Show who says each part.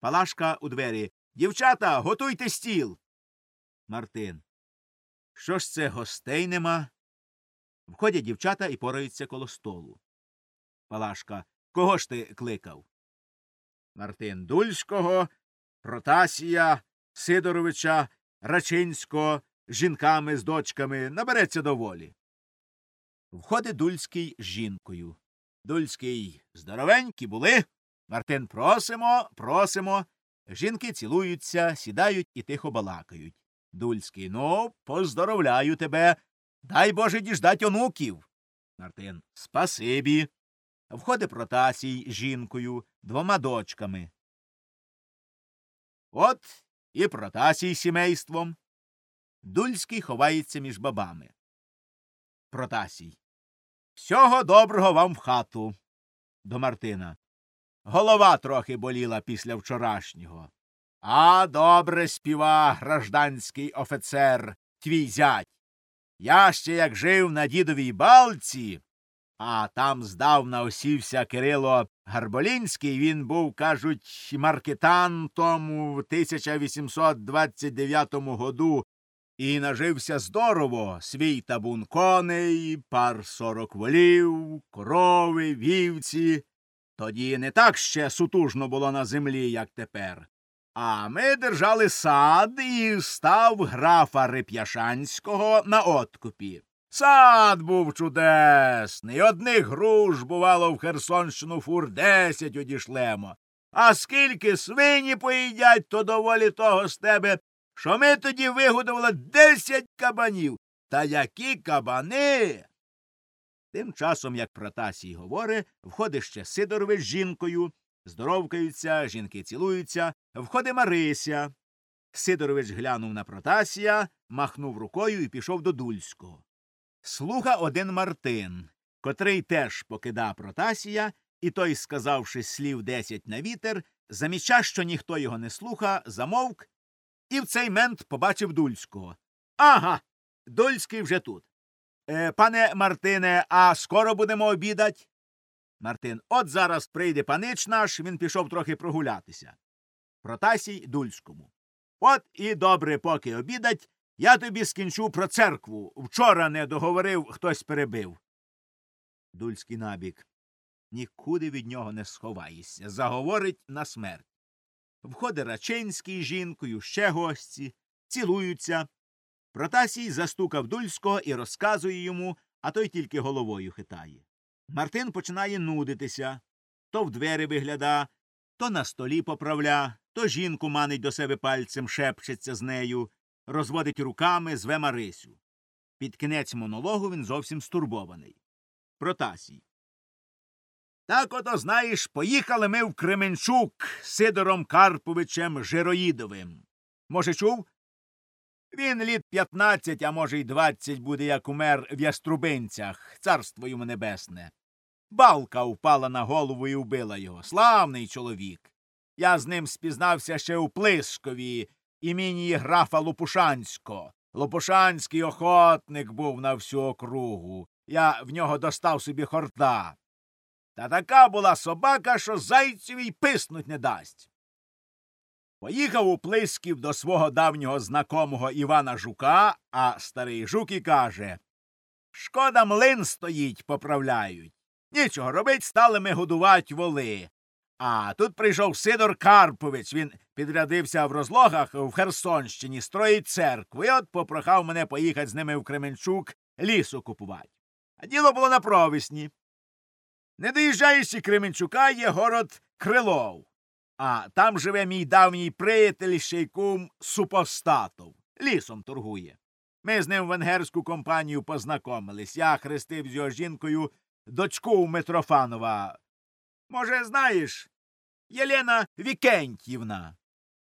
Speaker 1: Палашка у двері. Дівчата, готуйте стіл. Мартин. Що ж це гостей нема? Входять дівчата і пораються коло столу. Палашка. Кого ж ти кликав? Мартин Дульського, Протасія, Сидоровича, Рачинського, жінками з дочками набереться доволі. Входить Дульський з жінкою. Дульський здоровенькі були. Мартин просимо, просимо. Жінки цілуються, сідають і тихо балакають. Дульський ну, поздоровляю тебе. Дай Боже діждать онуків. Мартин Спасибі. Входить Протасій з жінкою, двома дочками. От і Протасій сімейством. Дульський ховається між бабами. Протасій. Всього доброго вам в хату. До Мартина. Голова трохи боліла після вчорашнього. А добре співа гражданський офіцер, твій зять. Я ще як жив на дідовій балці, а там здавна осівся Кирило Гарболінський, він був, кажуть, маркетантом у 1829 году і нажився здорово свій табун коней, пар сорок волів, корови, вівці. Тоді не так ще сутужно було на землі, як тепер. А ми держали сад і став графа Рип'яшанського на откупі. Сад був чудесний. Одних груш, бувало, в Херсонщину фур десять одішлемо. А скільки свині поїдять, то доволі того з тебе, що ми тоді вигодували десять кабанів. Та які кабани. Тим часом, як Протасій говорить, входить ще Сидорович з жінкою, здоровкаються, жінки цілуються, входить Марися. Сидорович глянув на Протасія, махнув рукою і пішов до Дульського. Слуха один Мартин, котрий теж покида Протасія, і той, сказавши слів десять на вітер, заміча, що ніхто його не слуха, замовк, і в цей мент побачив Дульського. Ага. Дульський вже тут. Е, пане Мартине, а скоро будемо обідать? Мартин. От зараз прийде панич наш, він пішов трохи прогулятися. Протасій Дульському. От і добре, поки обідать, я тобі скінчу про церкву. Вчора не договорив, хтось перебив. Дульський набік. Нікуди від нього не сховаєшся. Заговорить на смерть. Входить Рачинський з жінкою, ще гості, цілуються. Протасій застукав Дульського і розказує йому, а той тільки головою хитає. Мартин починає нудитися то в двері вигляда, то на столі поправля, то жінку манить до себе пальцем, шепчеться з нею, розводить руками, зве Марисю. Під кінець монологу він зовсім стурбований. Протасій. Так ото, знаєш, поїхали ми в Кременчук з Сидором Карповичем Жироїдовим. Може, чув? Він літ п'ятнадцять, а може, й двадцять буде, як умер в яструбинцях, царство йому небесне. Балка впала на голову і вбила його. Славний чоловік. Я з ним спізнався ще у Плискові, імені графа Лопушанського. Лопушанський охотник був на всю округу. Я в нього достав собі хорта. Та така була собака, що зайцеві й писнуть не дасть. Поїхав у Плисків до свого давнього знакомого Івана Жука, а старий жук і каже Шкода, млин стоїть, поправляють. Нічого робить, стали ми годувати воли. А тут прийшов Сидор Карпович. Він підрядився в розлогах в Херсонщині, строїть церкву, і от попрохав мене поїхати з ними в Кременчук лісу купувати. А діло було на провісні. Не доїжджаючи Кременчука, є город Крилов. А там живе мій давній приятель ще й кум Супостатов. Лісом торгує. Ми з ним в венгерську компанію познайомились. Я хрестив з його жінкою дочку Митрофанова. Може, знаєш, Єлена Вікентьївна.